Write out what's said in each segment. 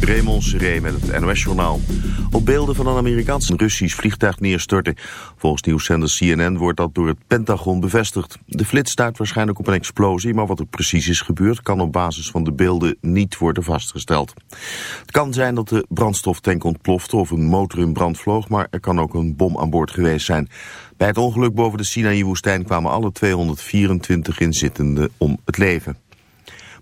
Raymond Seré met het NOS-journaal. Op beelden van een Amerikaans Russisch vliegtuig neerstorten. Volgens nieuwszender CNN wordt dat door het Pentagon bevestigd. De flits staat waarschijnlijk op een explosie, maar wat er precies is gebeurd... kan op basis van de beelden niet worden vastgesteld. Het kan zijn dat de brandstoftank ontplofte of een motor in brand vloog... maar er kan ook een bom aan boord geweest zijn. Bij het ongeluk boven de Sinaï-woestijn kwamen alle 224 inzittenden om het leven.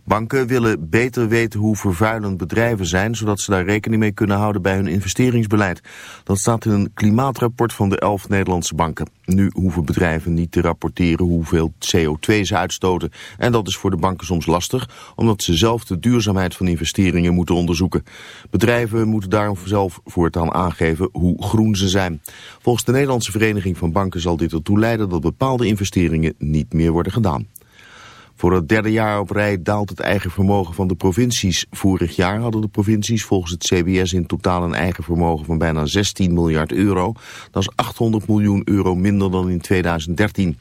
Banken willen beter weten hoe vervuilend bedrijven zijn... zodat ze daar rekening mee kunnen houden bij hun investeringsbeleid. Dat staat in een klimaatrapport van de elf Nederlandse banken. Nu hoeven bedrijven niet te rapporteren hoeveel CO2 ze uitstoten. En dat is voor de banken soms lastig... omdat ze zelf de duurzaamheid van investeringen moeten onderzoeken. Bedrijven moeten daarom zelf voortaan aangeven hoe groen ze zijn. Volgens de Nederlandse Vereniging van Banken zal dit ertoe leiden... dat bepaalde investeringen niet meer worden gedaan. Voor het derde jaar op rij daalt het eigen vermogen van de provincies. Vorig jaar hadden de provincies volgens het CBS in totaal een eigen vermogen van bijna 16 miljard euro. Dat is 800 miljoen euro minder dan in 2013.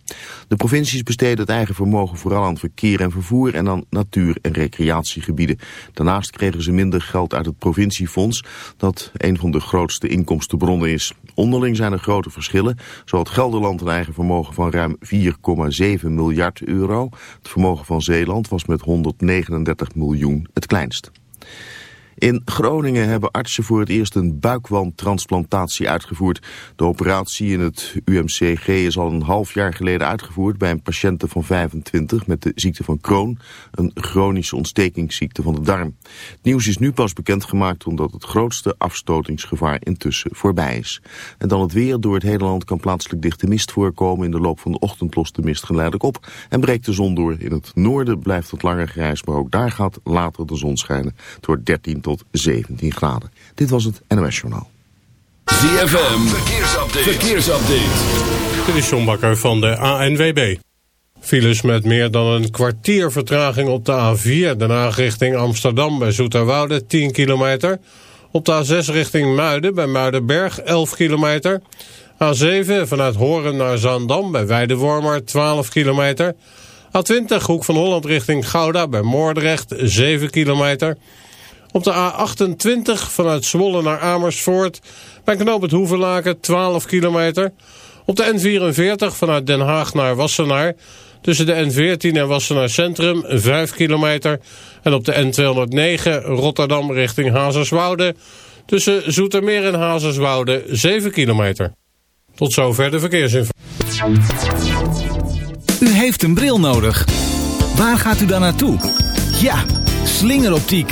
De provincies besteden het eigen vermogen vooral aan verkeer en vervoer en aan natuur- en recreatiegebieden. Daarnaast kregen ze minder geld uit het provinciefonds, dat een van de grootste inkomstenbronnen is. Onderling zijn er grote verschillen. Zo had Gelderland een eigen vermogen van ruim 4,7 miljard euro. Het vermogen van Zeeland was met 139 miljoen het kleinst. In Groningen hebben artsen voor het eerst een buikwandtransplantatie uitgevoerd. De operatie in het UMCG is al een half jaar geleden uitgevoerd bij een patiënte van 25 met de ziekte van Crohn, een chronische ontstekingsziekte van de darm. Het nieuws is nu pas bekendgemaakt omdat het grootste afstotingsgevaar intussen voorbij is. En dan het weer. Door het hele land kan plaatselijk dichte mist voorkomen. In de loop van de ochtend lost de mist geleidelijk op en breekt de zon door. In het noorden blijft het langer grijs, maar ook daar gaat later de zon schijnen. Het wordt 13 tot 17 graden. Dit was het NOS Journaal. ZFM, verkeersupdate. verkeersupdate. Dit is John Bakker van de ANWB. Files met meer dan een kwartier vertraging op de A4... daarna richting Amsterdam bij Zoeterwoude 10 kilometer... Op de A6 richting Muiden bij Muidenberg 11 kilometer. A7 vanuit Horen naar Zandam bij Weidewormer 12 kilometer. A20 Hoek van Holland richting Gouda bij Moordrecht 7 kilometer. Op de A28 vanuit Zwolle naar Amersfoort bij knoop het Hoevenlaken 12 kilometer. Op de N44 vanuit Den Haag naar Wassenaar tussen de N14 en Wassenaar Centrum 5 kilometer. En op de N209 Rotterdam richting Hazerswoude tussen Zoetermeer en Hazerswoude 7 kilometer. Tot zover de verkeersinformatie. U heeft een bril nodig. Waar gaat u dan naartoe? Ja, slingeroptiek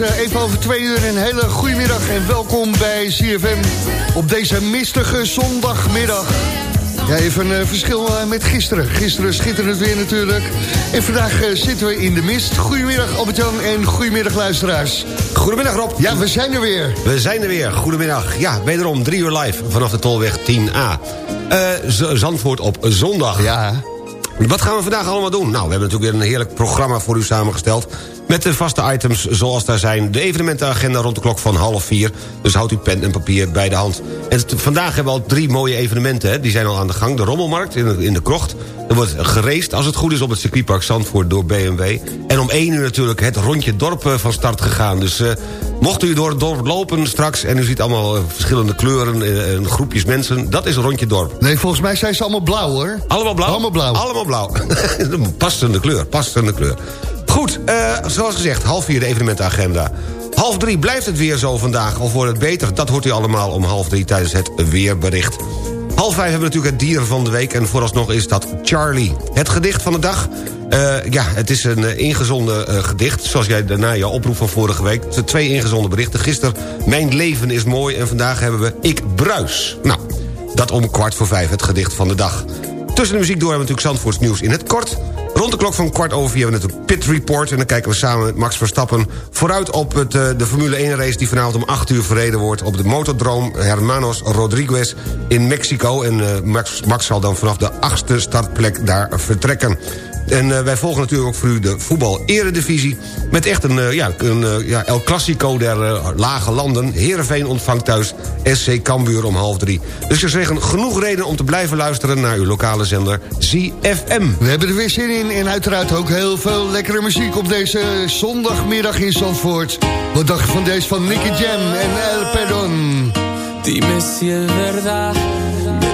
Is eh, even over twee uur. Een hele goede middag en welkom bij CFM op deze mistige zondagmiddag. Ja, even een uh, verschil uh, met gisteren. Gisteren schitterend weer natuurlijk. En vandaag zitten we in de mist. Goedemiddag Albert-Jan en goedemiddag luisteraars. Goedemiddag Rob. Ja, we zijn er weer. We zijn er weer. Goedemiddag. Ja, wederom drie uur live vanaf de Tolweg 10A. Zandvoort op zondag. Ja. Wat gaan we vandaag allemaal doen? Nou, we hebben natuurlijk weer een heerlijk programma voor u samengesteld... met de vaste items zoals daar zijn. De evenementenagenda rond de klok van half vier. Dus houdt u pen en papier bij de hand. En vandaag hebben we al drie mooie evenementen. Hè? Die zijn al aan de gang. De Rommelmarkt in de, in de Krocht. Er wordt gereest, als het goed is, op het circuitpark Zandvoort door BMW. En om één uur natuurlijk het rondje dorp eh, van start gegaan. Dus uh, mocht u door het dorp lopen straks... en u ziet allemaal uh, verschillende kleuren en groepjes mensen... dat is een rondje dorp. Nee, volgens mij zijn ze allemaal blauw, hoor. Allemaal blauw? Allemaal blauw. Allemaal blauw. passende kleur, passende kleur. Goed, zoals gezegd, half vier de evenementenagenda. Half drie blijft het weer zo vandaag, of wordt het beter? Dat hoort u allemaal om half drie tijdens het weerbericht. Half vijf hebben we natuurlijk het dier van de week... en vooralsnog is dat Charlie. Het gedicht van de dag... Uh, ja, het is een uh, ingezonden gedicht, zoals jij daarna jouw oproep van vorige week. Het zijn twee ingezonden berichten. Gisteren, mijn leven is mooi en vandaag hebben we Ik Bruis. Nou, dat om kwart voor vijf, het gedicht van de dag. Tussen de muziek door hebben we natuurlijk Zandvoorts nieuws in het kort... Rond de klok van kwart over vier hebben we natuurlijk Pit Report... en dan kijken we samen met Max Verstappen vooruit op het, uh, de Formule 1 race... die vanavond om 8 uur verreden wordt op de Motodroom Hermanos Rodriguez in Mexico. En uh, Max, Max zal dan vanaf de achtste startplek daar vertrekken. En uh, wij volgen natuurlijk ook voor u de voetbal-eredivisie... met echt een, uh, ja, een uh, ja, El Clasico der lage landen. Heerenveen ontvangt thuis SC Cambuur om half drie. Dus ik zou zeggen, genoeg reden om te blijven luisteren... naar uw lokale zender ZFM. We hebben er weer zin in en uiteraard ook heel veel lekkere muziek... op deze zondagmiddag in Zandvoort. Wat dacht je van deze van Nicky Jam en El Perdon? Dime si es verdad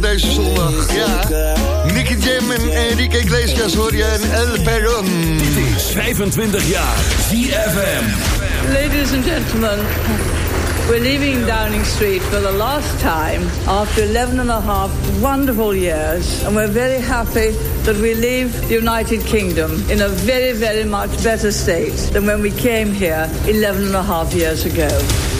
op deze zondag. Ja. Nicky Jam en Enrique Iglesias hoor je en El Perron. Dit is 25 jaar ZFM. Ladies and gentlemen, we're leaving Downing Street for the last time after 11 and a half wonderful years. And we're very happy that we leave the United Kingdom in a very, very much better state than when we came here 11 and a half years ago.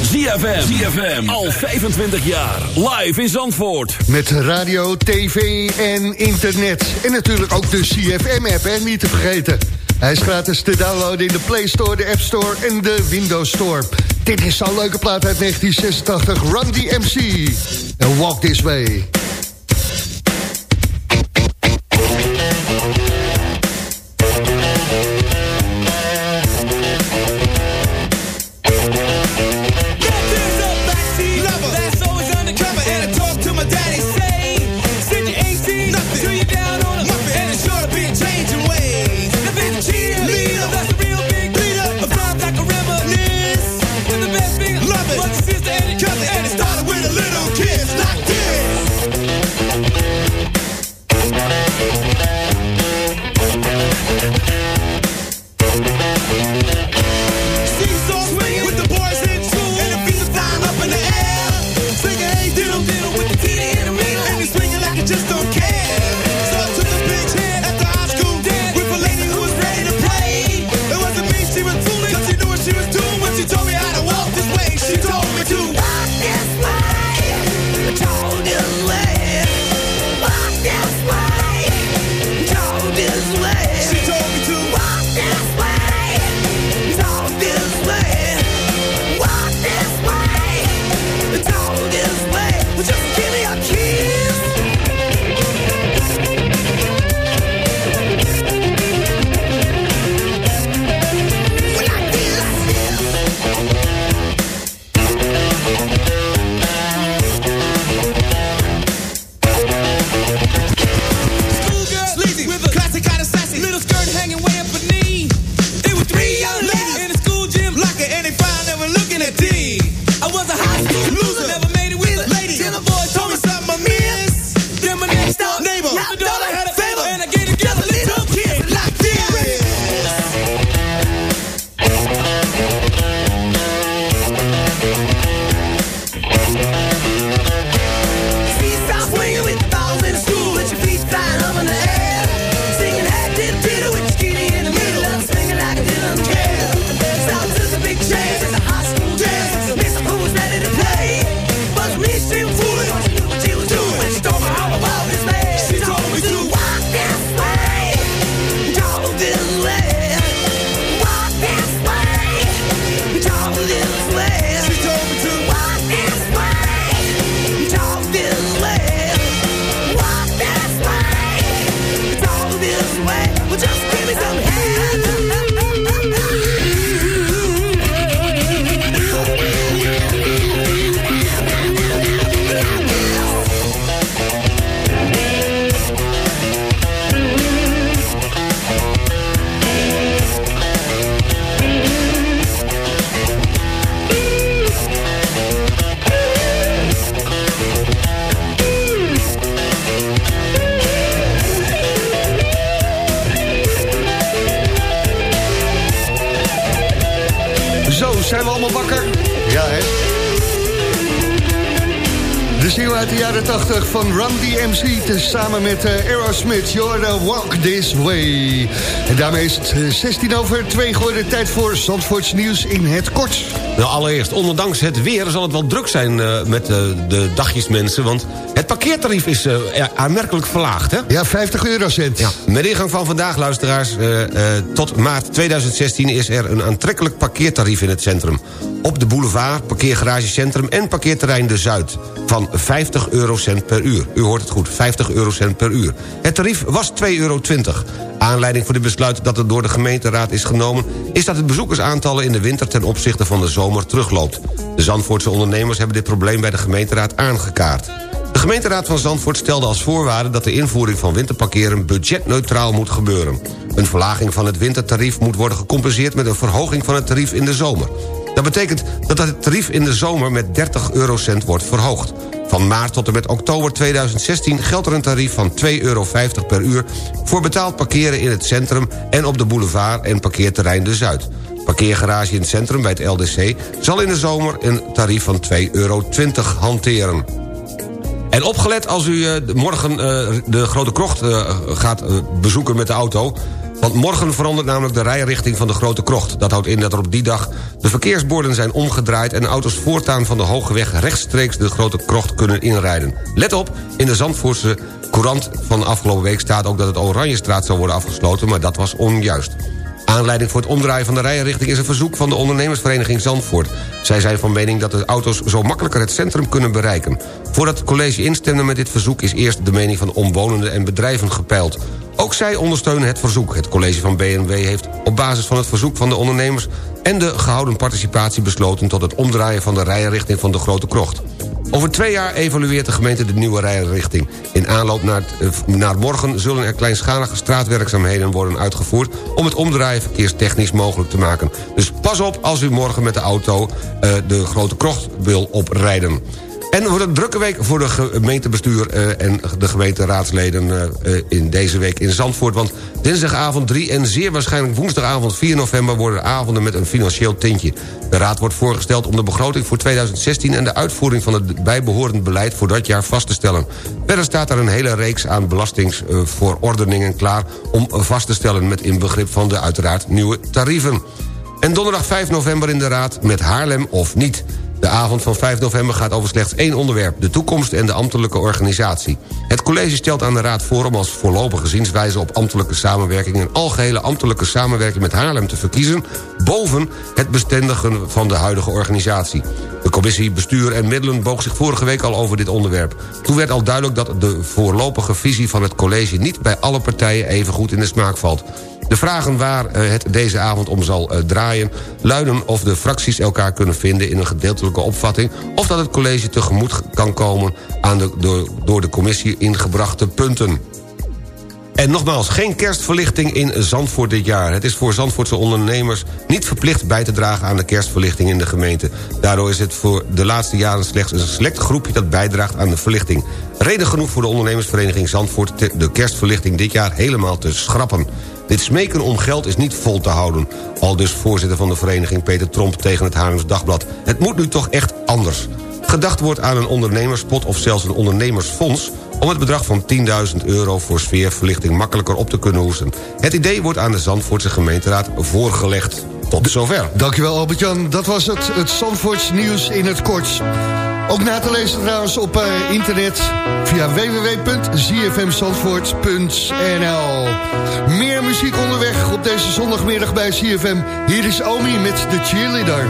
ZFM. ZFM. Al 25 jaar. Live in Zandvoort. Met radio, tv en internet. En natuurlijk ook de CFM-app, hè, niet te vergeten. Hij is gratis te downloaden in de Play Store, de App Store en de Windows Store. Dit is zo'n leuke plaat uit 1986, Run DMC. En Walk This Way. Zijn we allemaal wakker? Ja, hè? De single uit de jaren 80 van Run DMC... samen met uh, Aerosmith, You're Walk This Way. En daarmee is het 16 over 2 geworden. Tijd voor Zandvoorts nieuws in het kort. Nou, allereerst, ondanks het weer zal het wel druk zijn uh, met uh, de dagjesmensen... want het parkeertarief is uh, aanmerkelijk verlaagd, hè? Ja, 50 eurocent. Ja, met ingang van vandaag, luisteraars, tot maart 2016... is er een aantrekkelijk parkeertarief in het centrum. Op de boulevard, parkeergaragecentrum en parkeerterrein De Zuid... van 50 eurocent per uur. U hoort het goed, 50 eurocent per uur. Het tarief was 2,20 euro. Aanleiding voor dit besluit dat er door de gemeenteraad is genomen... is dat het bezoekersaantallen in de winter ten opzichte van de zomer terugloopt. De Zandvoortse ondernemers hebben dit probleem bij de gemeenteraad aangekaart. De gemeenteraad van Zandvoort stelde als voorwaarde... dat de invoering van winterparkeren budgetneutraal moet gebeuren. Een verlaging van het wintertarief moet worden gecompenseerd... met een verhoging van het tarief in de zomer. Dat betekent dat het tarief in de zomer met 30 eurocent wordt verhoogd. Van maart tot en met oktober 2016 geldt er een tarief van 2,50 euro per uur... voor betaald parkeren in het centrum en op de boulevard en parkeerterrein De Zuid. Parkeergarage in het centrum bij het LDC zal in de zomer een tarief van 2,20 euro hanteren. En opgelet als u uh, morgen uh, de Grote Krocht uh, gaat bezoeken met de auto... Want morgen verandert namelijk de rijrichting van de Grote Krocht. Dat houdt in dat er op die dag de verkeersborden zijn omgedraaid... en auto's voortaan van de Hoge Weg rechtstreeks de Grote Krocht kunnen inrijden. Let op, in de Zandvoortse Courant van afgelopen week staat ook... dat het Oranjestraat zou worden afgesloten, maar dat was onjuist. Aanleiding voor het omdraaien van de rijrichting is een verzoek van de ondernemersvereniging Zandvoort. Zij zijn van mening dat de auto's zo makkelijker het centrum kunnen bereiken. Voordat het college instemde met dit verzoek is eerst de mening van omwonenden en bedrijven gepeild. Ook zij ondersteunen het verzoek. Het college van BNW heeft op basis van het verzoek van de ondernemers... en de gehouden participatie besloten tot het omdraaien van de rijrichting van de Grote Krocht. Over twee jaar evalueert de gemeente de nieuwe rijrichting. In aanloop naar, eh, naar morgen zullen er kleinschalige straatwerkzaamheden worden uitgevoerd... om het omdraaien verkeerstechnisch mogelijk te maken. Dus pas op als u morgen met de auto uh, de Grote Krocht wil oprijden. En wordt een drukke week voor de gemeentebestuur uh, en de gemeenteraadsleden uh, in deze week in Zandvoort. Want dinsdagavond 3 en zeer waarschijnlijk woensdagavond 4 november... worden avonden met een financieel tintje. De raad wordt voorgesteld om de begroting voor 2016... en de uitvoering van het bijbehorend beleid voor dat jaar vast te stellen. Verder staat er een hele reeks aan belastingsverordeningen klaar... om vast te stellen met inbegrip van de uiteraard nieuwe tarieven. En donderdag 5 november in de raad met Haarlem of niet... De avond van 5 november gaat over slechts één onderwerp... de toekomst en de ambtelijke organisatie. Het college stelt aan de Raad voor om als voorlopige zienswijze... op ambtelijke samenwerking een algehele ambtelijke samenwerking met Haarlem te verkiezen... boven het bestendigen van de huidige organisatie. De commissie Bestuur en Middelen boog zich vorige week al over dit onderwerp. Toen werd al duidelijk dat de voorlopige visie van het college... niet bij alle partijen even goed in de smaak valt. De vragen waar eh, het deze avond om zal eh, draaien... luiden of de fracties elkaar kunnen vinden in een gedeeltelijke opvatting... of dat het college tegemoet kan komen aan de door de commissie ingebrachte punten. En nogmaals, geen kerstverlichting in Zandvoort dit jaar. Het is voor Zandvoortse ondernemers niet verplicht bij te dragen... aan de kerstverlichting in de gemeente. Daardoor is het voor de laatste jaren slechts een select groepje... dat bijdraagt aan de verlichting. Reden genoeg voor de ondernemersvereniging Zandvoort... de kerstverlichting dit jaar helemaal te schrappen. Dit smeken om geld is niet vol te houden. Al dus voorzitter van de vereniging Peter Tromp tegen het Haarlems Dagblad. Het moet nu toch echt anders. Gedacht wordt aan een ondernemerspot of zelfs een ondernemersfonds... om het bedrag van 10.000 euro voor sfeerverlichting makkelijker op te kunnen hoesten. Het idee wordt aan de Zandvoortse gemeenteraad voorgelegd. Tot zover. Dankjewel Albert-Jan. Dat was het, het Zandvoorts nieuws in het kort. Ook na te lezen trouwens op uh, internet via www.zfmzandvoort.nl Meer muziek onderweg op deze zondagmiddag bij CFM. Hier is Omi met de cheerleader.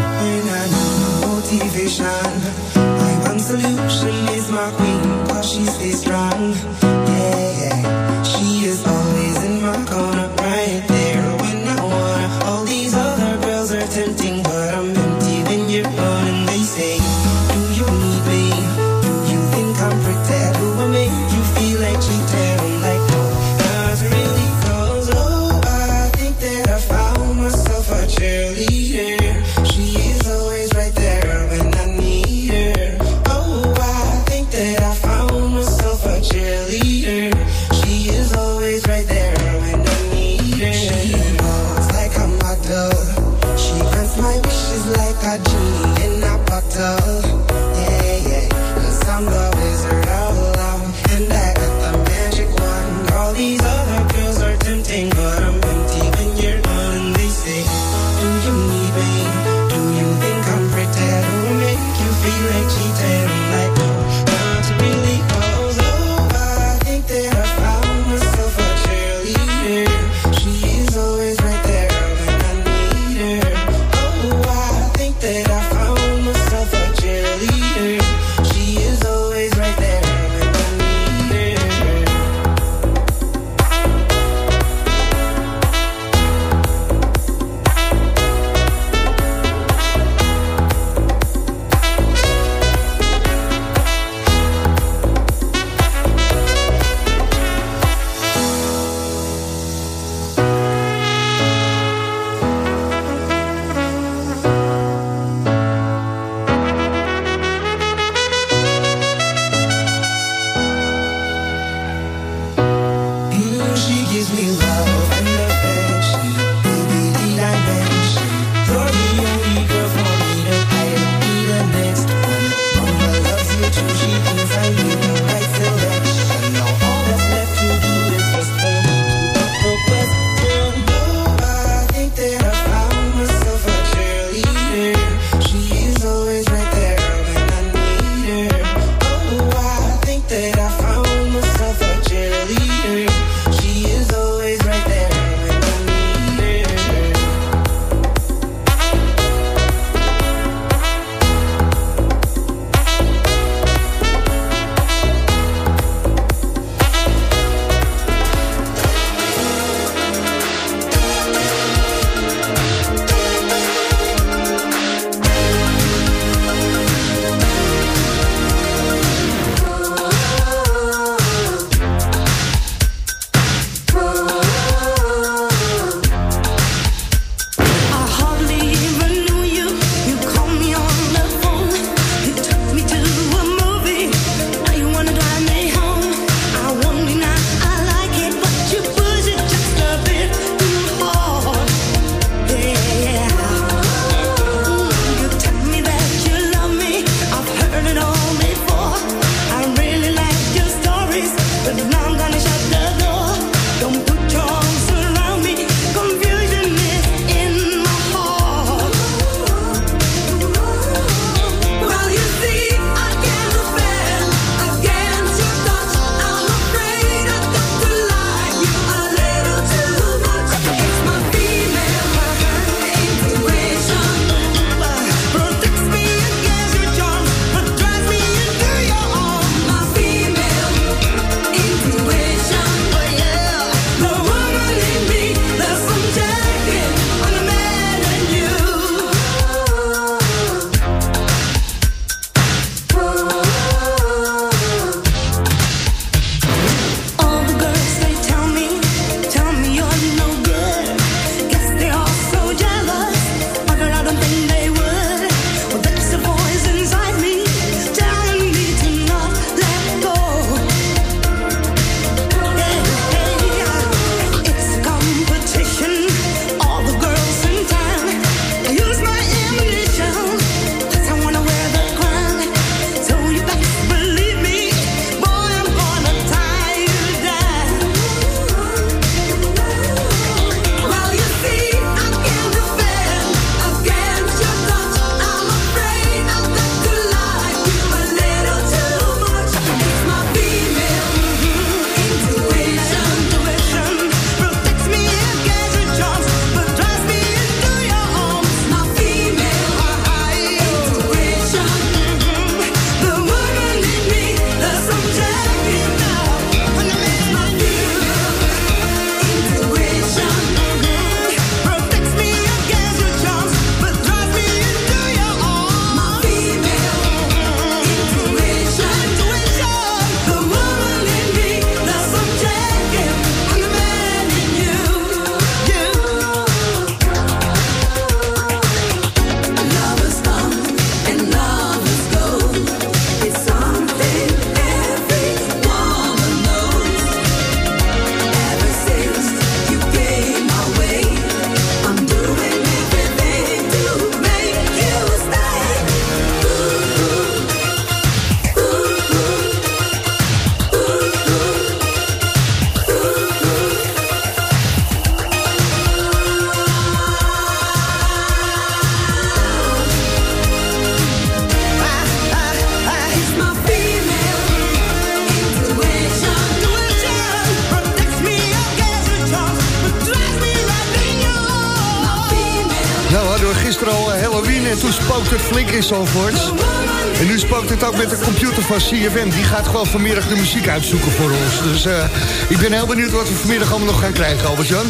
In. En nu spookt het ook met de computer van CFM. Die gaat gewoon vanmiddag de muziek uitzoeken voor ons. Dus uh, ik ben heel benieuwd wat we vanmiddag allemaal nog gaan krijgen, Albert-Jan.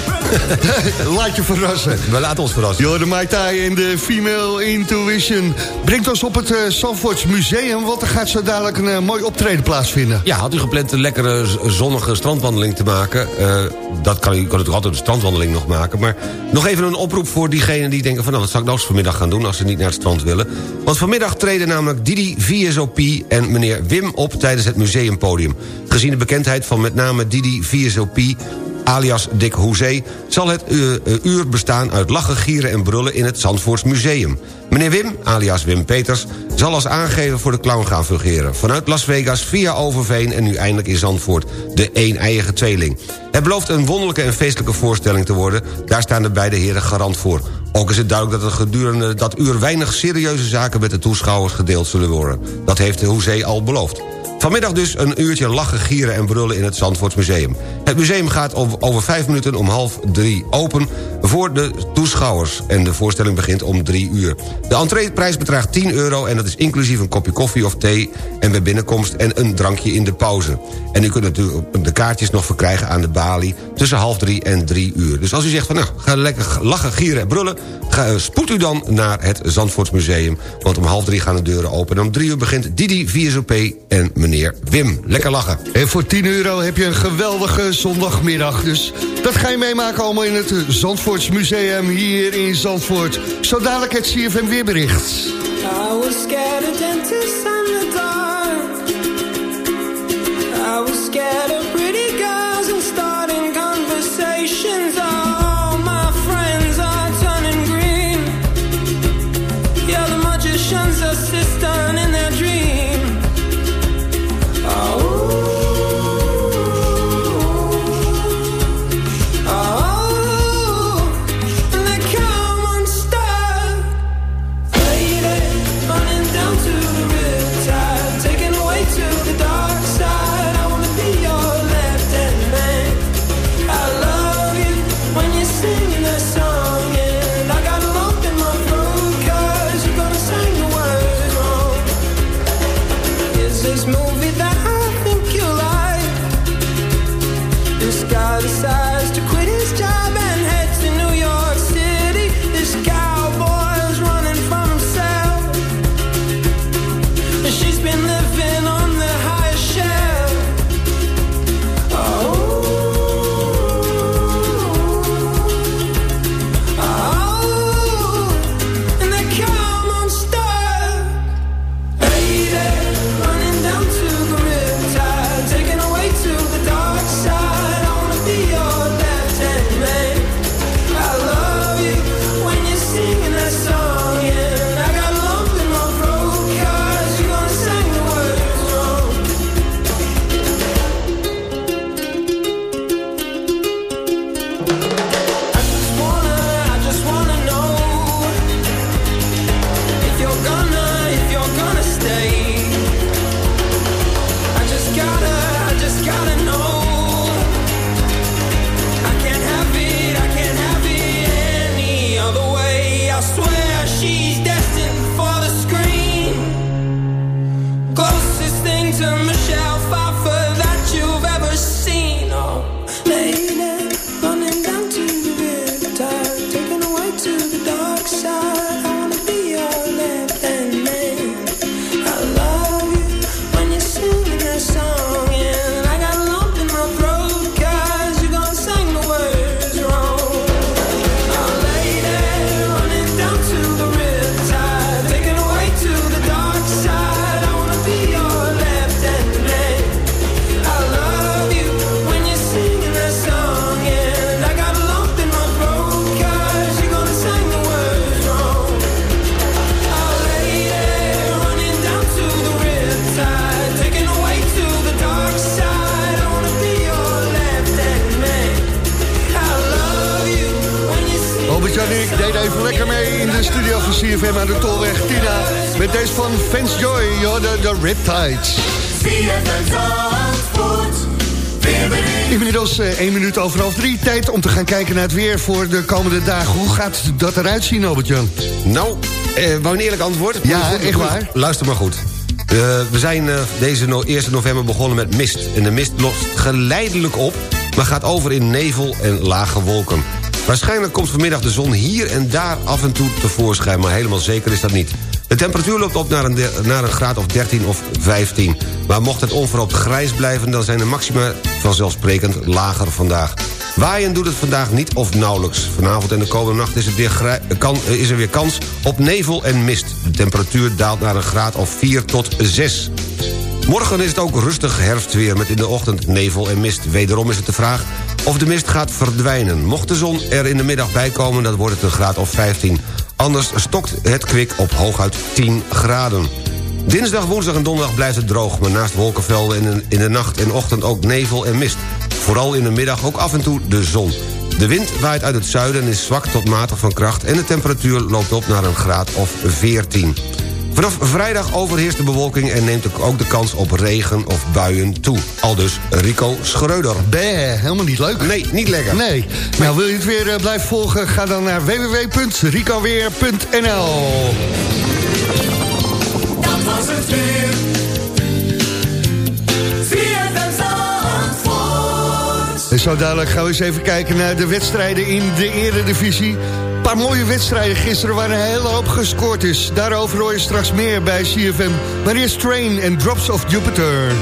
Laat je verrassen. We laten ons verrassen. Yo, de Mai Tai en de Female Intuition brengt ons op het uh, Museum... want er gaat zo dadelijk een uh, mooi optreden plaatsvinden. Ja, had u gepland een lekkere zonnige strandwandeling te maken... dat kan u, kan natuurlijk altijd een strandwandeling nog maken... maar nog even een oproep voor diegenen die denken van... nou, wat zou ik nou vanmiddag gaan doen als ze niet naar het strand willen? Want vanmiddag treden namelijk Didi VSOP en meneer Wim op tijdens het museumpodium. Gezien de bekendheid van met name Didi VSOP alias Dick Hoezee... zal het uh, uur bestaan uit lachen, gieren en brullen in het Zandvoorts Museum. Meneer Wim, alias Wim Peters, zal als aangever voor de clown gaan fungeren. Vanuit Las Vegas, via Overveen en nu eindelijk in Zandvoort. De een-eiige tweeling. Het belooft een wonderlijke en feestelijke voorstelling te worden. Daar staan de beide heren garant voor. Ook is het duidelijk dat er gedurende dat uur weinig serieuze zaken... met de toeschouwers gedeeld zullen worden. Dat heeft de Hoezee al beloofd. Vanmiddag dus een uurtje lachen, gieren en brullen in het Zandvoortsmuseum. Het museum gaat over vijf minuten om half drie open voor de toeschouwers. En de voorstelling begint om drie uur. De entreeprijs bedraagt 10 euro en dat is inclusief een kopje koffie of thee... en bij binnenkomst en een drankje in de pauze. En u kunt natuurlijk de kaartjes nog verkrijgen aan de balie... tussen half drie en drie uur. Dus als u zegt van nou, ga lekker lachen, gieren en brullen... Ga, spoed u dan naar het Zandvoortsmuseum. Want om half drie gaan de deuren open. En om drie uur begint Didi VSOP en meneer Wim. Lekker lachen. En voor 10 euro heb je een geweldige zondagmiddag. Dus dat ga je meemaken allemaal in het Zandvoortsmuseum hier in Zandvoort. Zo dadelijk het CFM weerbericht. I was scared of dentists and the dark. I was scared of this movie CFM aan de Tolweg Tina. Met deze van Fans Joy, de, de Riptides. Inmiddels eh, één minuut over half drie. Tijd om te gaan kijken naar het weer voor de komende dagen. Hoe gaat dat eruit zien, Albert-Jan? Nou, eh, wou een eerlijk antwoord? Ja, Goed, echt waar. Luister maar goed. Eh, we zijn eh, deze no 1 november begonnen met mist. En de mist lost geleidelijk op, maar gaat over in nevel en lage wolken. Waarschijnlijk komt vanmiddag de zon hier en daar af en toe tevoorschijn... maar helemaal zeker is dat niet. De temperatuur loopt op naar een, naar een graad of 13 of 15. Maar mocht het onverhoopt grijs blijven... dan zijn de maxima vanzelfsprekend lager vandaag. Waaien doet het vandaag niet of nauwelijks. Vanavond en de komende nacht is, het weer kan, is er weer kans op nevel en mist. De temperatuur daalt naar een graad of 4 tot 6. Morgen is het ook rustig herfstweer met in de ochtend nevel en mist. Wederom is het de vraag of de mist gaat verdwijnen. Mocht de zon er in de middag bij komen, dan wordt het een graad of 15. Anders stokt het kwik op hooguit 10 graden. Dinsdag, woensdag en donderdag blijft het droog... maar naast wolkenvelden in de, nacht en ochtend ook nevel en mist. Vooral in de middag ook af en toe de zon. De wind waait uit het zuiden en is zwak tot matig van kracht... en de temperatuur loopt op naar een graad of 14. Vanaf vrijdag overheerst de bewolking en neemt ook de kans op regen of buien toe. Aldus Rico Schreuder. Bé, helemaal niet leuk. Nee, niet lekker. Nee. Nou, wil je het weer eh, blijven volgen? Ga dan naar www.ricoweer.nl Dat was het weer. En zo dadelijk gaan we eens even kijken naar de wedstrijden in de eredivisie. Een paar mooie wedstrijden gisteren waar een hele hoop gescoord is. Daarover hoor je straks meer bij CFM. Maar eerst Train en Drops of Jupiter.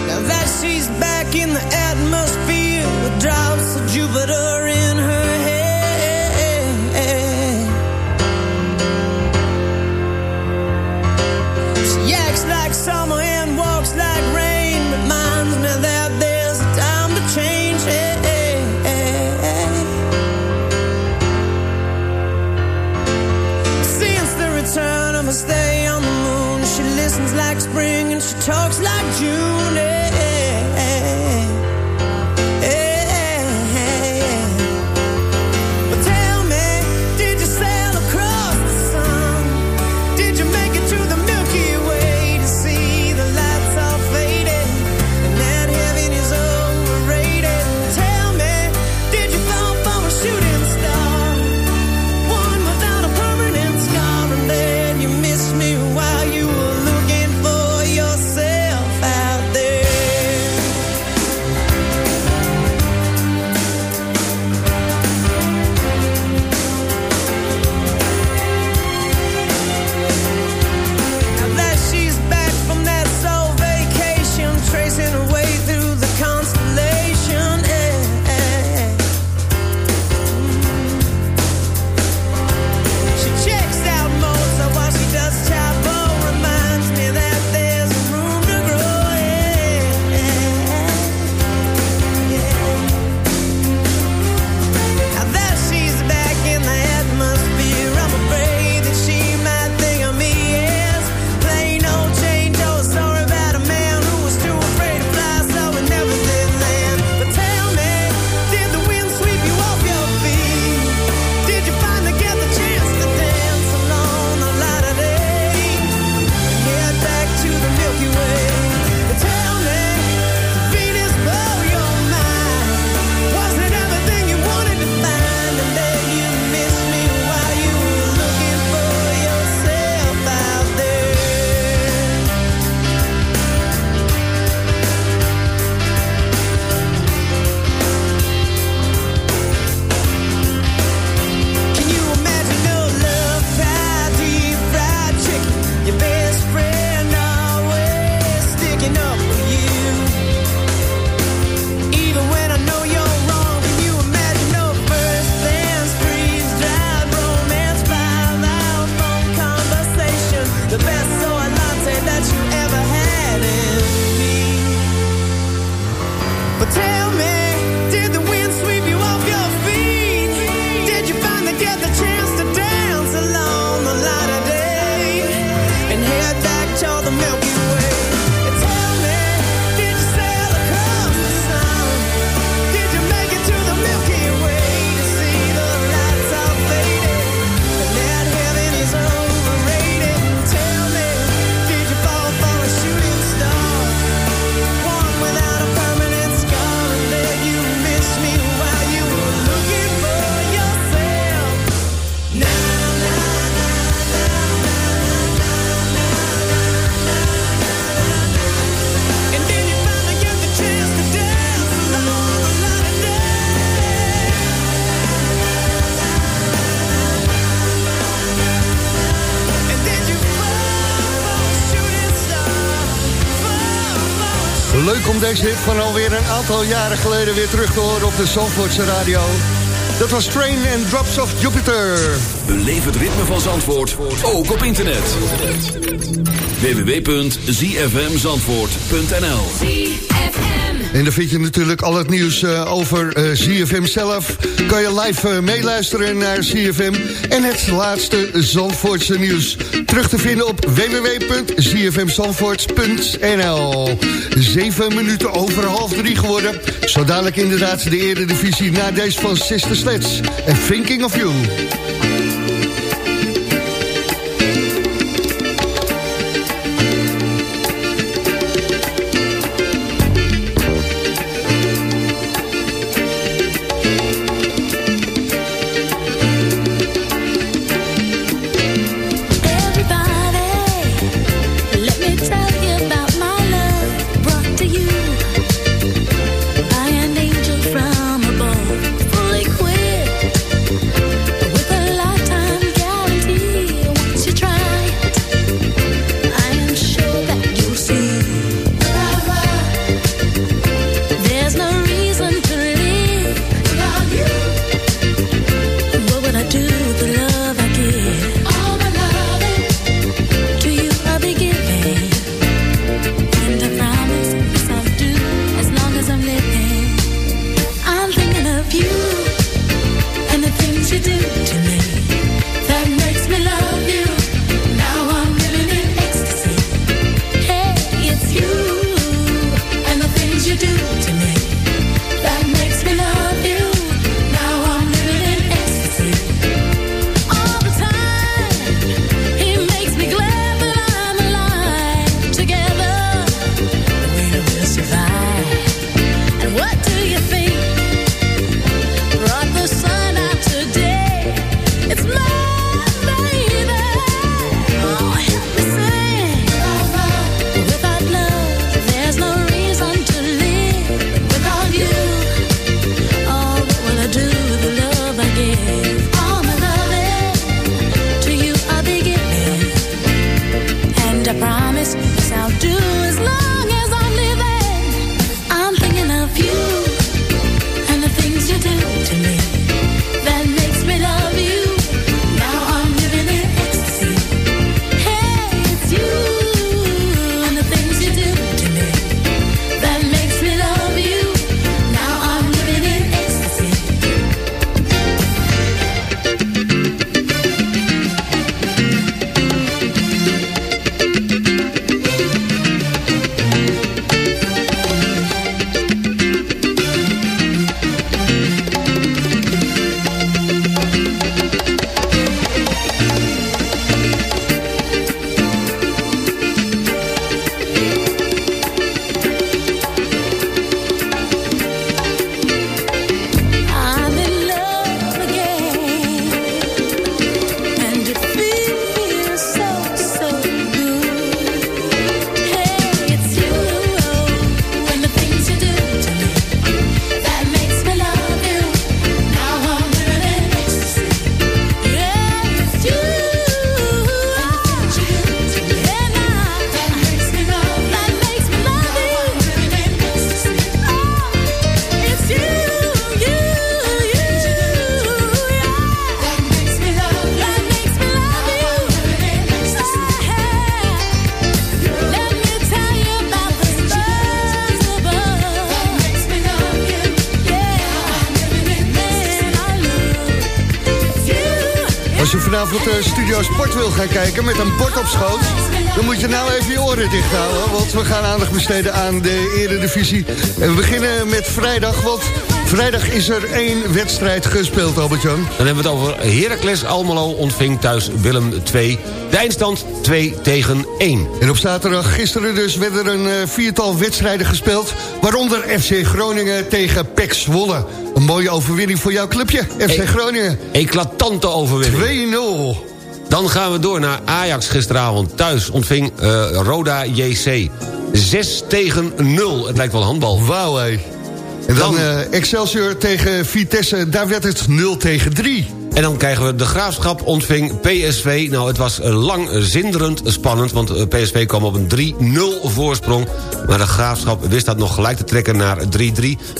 Deze hit van alweer een aantal jaren geleden weer terug te horen op de Zandvoortse radio. Dat was Train and Drops of Jupiter. Beleef het ritme van Zandvoort, ook op internet. www.zfmzandvoort.nl En dan vind je natuurlijk al het nieuws uh, over uh, ZFM zelf. Kan je live uh, meeluisteren naar ZFM. En het laatste Zandvoortse nieuws. Terug te vinden op www.zfmzandvoort.nl Zeven minuten over half drie geworden. Zo dadelijk inderdaad de eredivisie na deze van Sister Sleds. En Thinking of You. Vanavond uh, Studio Sport wil gaan kijken met een bord op schoot... dan moet je nou even je oren dicht houden. Want we gaan aandacht besteden aan de eredivisie. En we beginnen met vrijdag, want vrijdag is er één wedstrijd gespeeld, Albert-Jan. Dan hebben we het over Heracles Almelo ontving thuis Willem 2. De eindstand 2 tegen 1. En op zaterdag gisteren dus werden er een uh, viertal wedstrijden gespeeld... waaronder FC Groningen tegen PEC Zwolle. Een mooie overwinning voor jouw clubje, FC Groningen. Eclatante overwinning. 2-0. Dan gaan we door naar Ajax gisteravond. Thuis ontving uh, Roda JC. 6 tegen 0. Het lijkt wel handbal. Wauw, hé. En dan, dan uh, Excelsior tegen Vitesse, daar werd het 0 tegen 3. En dan krijgen we de Graafschap ontving PSV. Nou, het was eh, lang zinderend spannend... want eh, PSV kwam op een 3-0 voorsprong. Maar de Graafschap wist dat nog gelijk te trekken naar 3-3.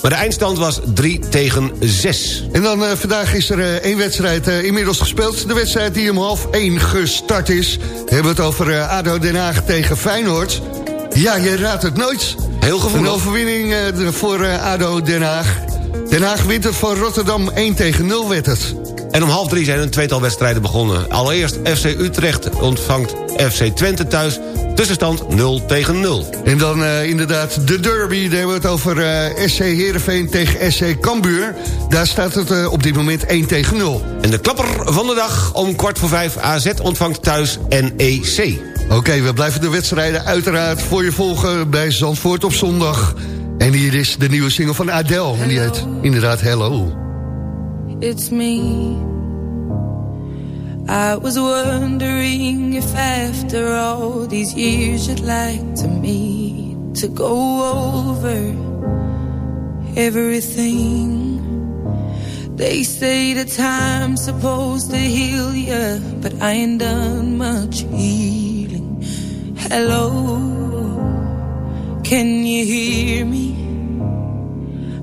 Maar de eindstand was 3 tegen 6. En dan uh, vandaag is er uh, één wedstrijd uh, inmiddels gespeeld. De wedstrijd die om half 1 gestart is. We hebben het over ADO Den Haag tegen Feyenoord. Ja, je raadt het nooit. Heel gevoelig. Een overwinning voor ADO Den Haag. Den Haag wint het van Rotterdam 1 tegen 0 werd het. En om half drie zijn een tweetal wedstrijden begonnen. Allereerst FC Utrecht ontvangt FC Twente thuis. Tussenstand 0 tegen 0. En dan uh, inderdaad de derby. Daar hebben we het over uh, SC Heerenveen tegen SC Cambuur. Daar staat het uh, op dit moment 1 tegen 0. En de klapper van de dag om kwart voor vijf. AZ ontvangt thuis NEC. Oké, okay, we blijven de wedstrijden uiteraard voor je volgen bij Zandvoort op zondag. En hier is de nieuwe single van Adele. En die heet inderdaad Hello. It's me. I was wondering if after all these years you'd like to meet to go over everything. They say the time's supposed to heal you, but I ain't done much healing. Hello, can you hear me?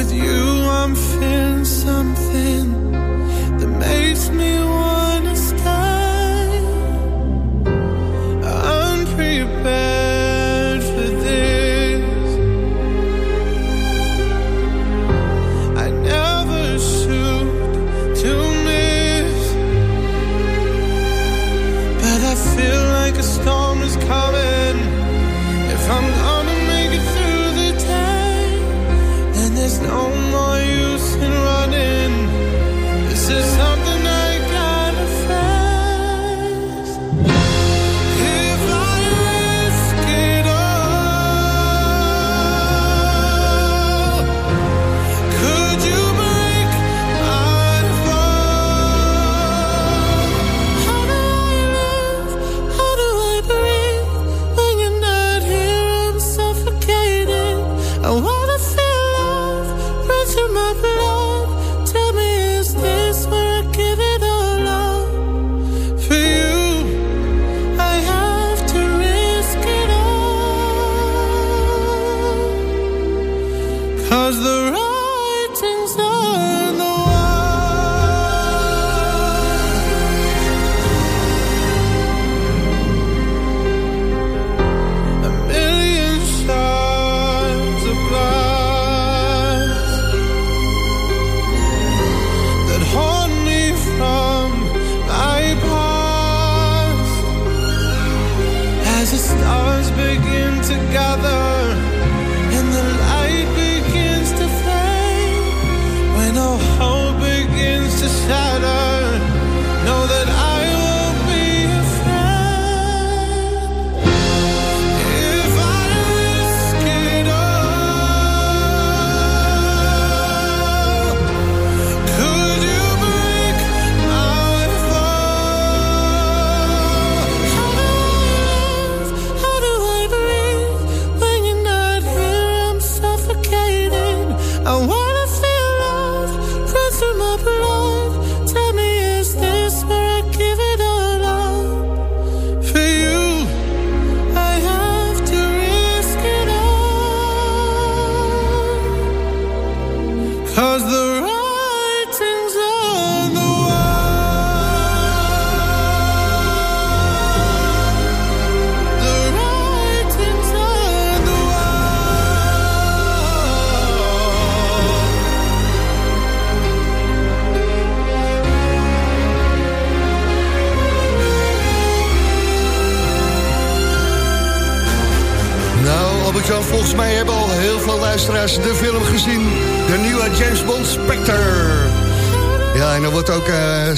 with you I'm feeling something that makes me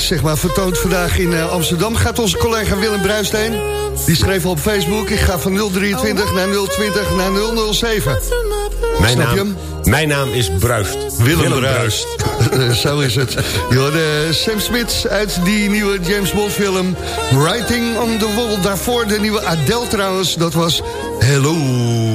zeg maar vertoond vandaag in eh, Amsterdam. Gaat onze collega Willem Bruisteen. Die schreef op Facebook, ik ga van 023 naar 020 naar 007. Mijn Snap je naam, hem? mijn naam is Bruist. Willem, Bruist. Zo is het. Je hoorde Sam Smith uit die nieuwe James Bond film Writing on the Wall. Daarvoor de nieuwe Adele trouwens, dat was Hello.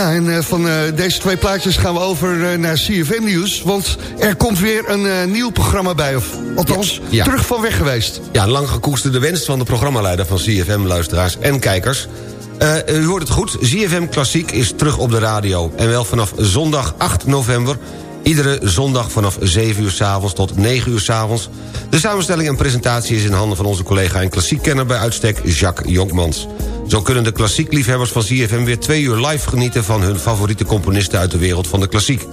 Ja, en eh, van eh, deze twee plaatjes gaan we over eh, naar CFM Nieuws. Want er komt weer een nieuw programma bij. Of althans, Ja. terug van weg geweest. Ja, lang gekoesterde wens van de programmaleider van CFM-luisteraars en kijkers. U hoort het goed, CFM Klassiek is terug op de radio. En wel vanaf zondag 8 november. Iedere zondag vanaf 7 uur s'avonds tot 9 uur s'avonds. De samenstelling en presentatie is in handen van onze collega... en klassiekkenner bij uitstek Jacques Jonkmans. Zo kunnen de klassiekliefhebbers van CFM weer twee uur live genieten... van hun favoriete componisten uit de wereld van de klassiek.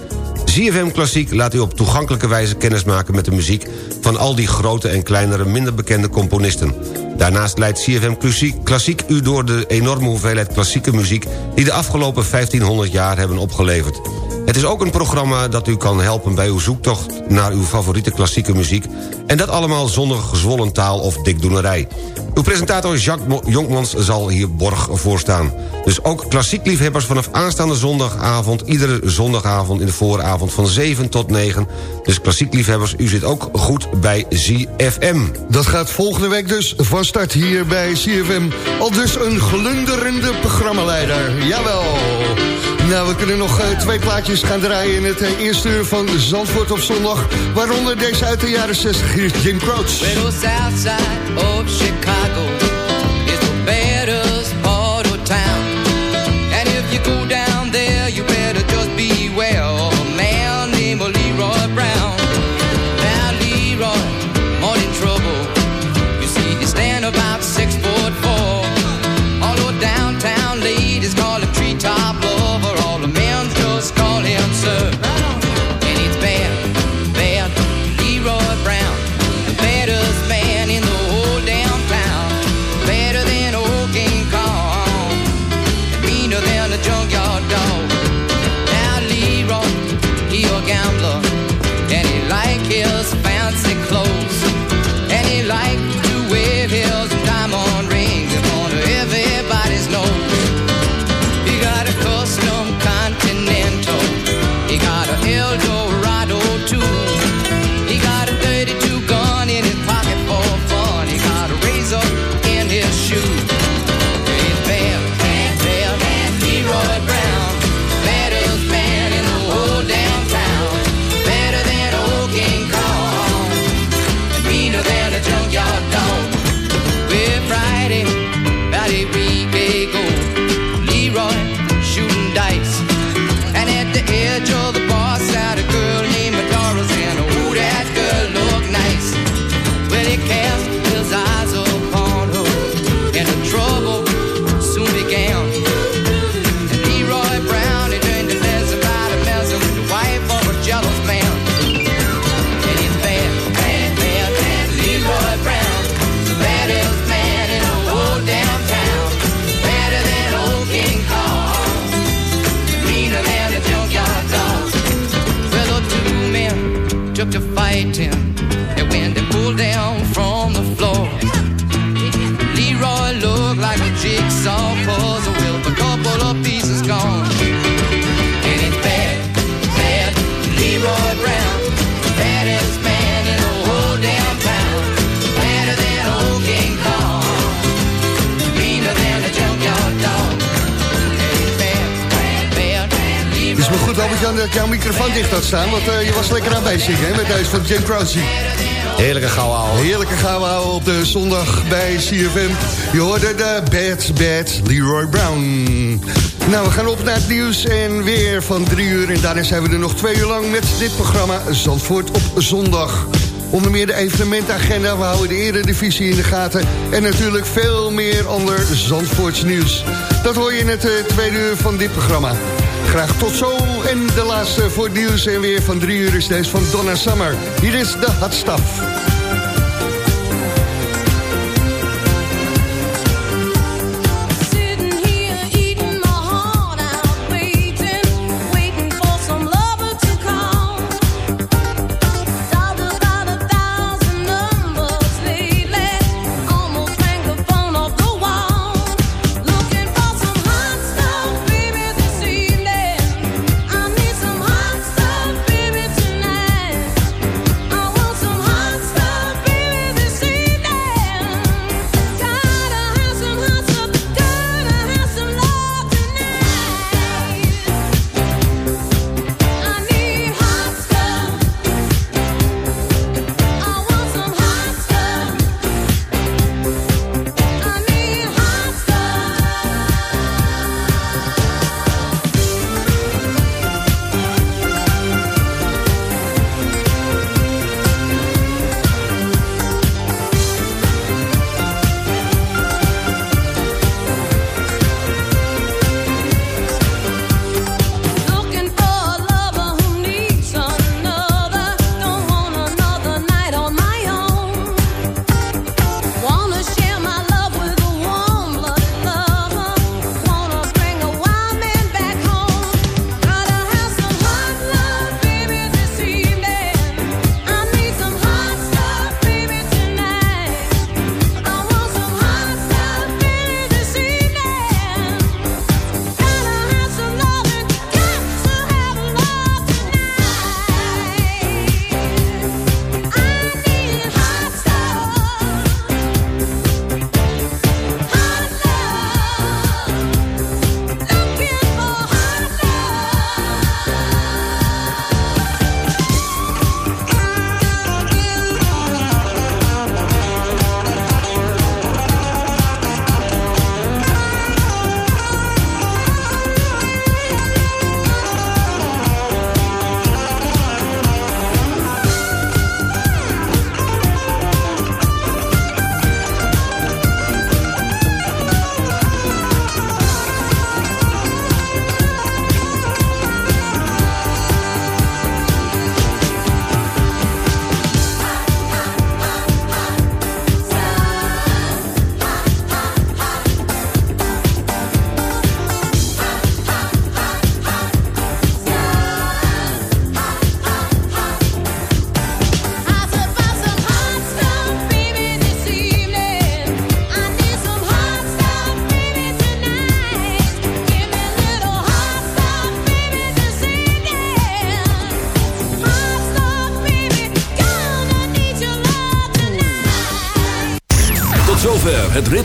ZFM Klassiek laat u op toegankelijke wijze kennismaken met de muziek... van al die grote en kleinere minder bekende componisten. Daarnaast leidt CFM Klassiek, Klassiek u door de enorme hoeveelheid klassieke muziek... die de afgelopen 1500 jaar hebben opgeleverd. Het is ook een programma dat u kan helpen bij uw zoektocht... naar uw favoriete klassieke muziek... en dat allemaal zonder gezwollen taal of dikdoenerij. Uw presentator Jacques Jonkmans zal hier borg voor staan. Dus ook klassiekliefhebbers vanaf aanstaande zondagavond... iedere zondagavond in de vooravond van 7 tot 9. Dus klassiekliefhebbers, u zit ook goed bij ZFM. Dat gaat volgende week dus van start hier bij CFM. Al dus een glunderende programmaleider. Jawel. Nou, we kunnen nog eh, twee plaatjes gaan draaien in het eh, eerste uur van Zandvoort op zondag. Waaronder deze uit de jaren 60, hier Jim Crouch. Chicago zondag bij CFM. Je hoorde de Bad Bad Leroy Brown. Nou, we gaan op naar het nieuws en weer van drie uur. En daarna zijn we er nog twee uur lang met dit programma Zandvoort op zondag. Onder meer de evenementagenda, we houden de eredivisie in de gaten... en natuurlijk veel meer onder Zandvoorts nieuws. Dat hoor je in het eh, tweede uur van dit programma. Graag tot zo en de laatste voor het nieuws en weer van drie uur is deze van Donna Summer. Hier is de Hot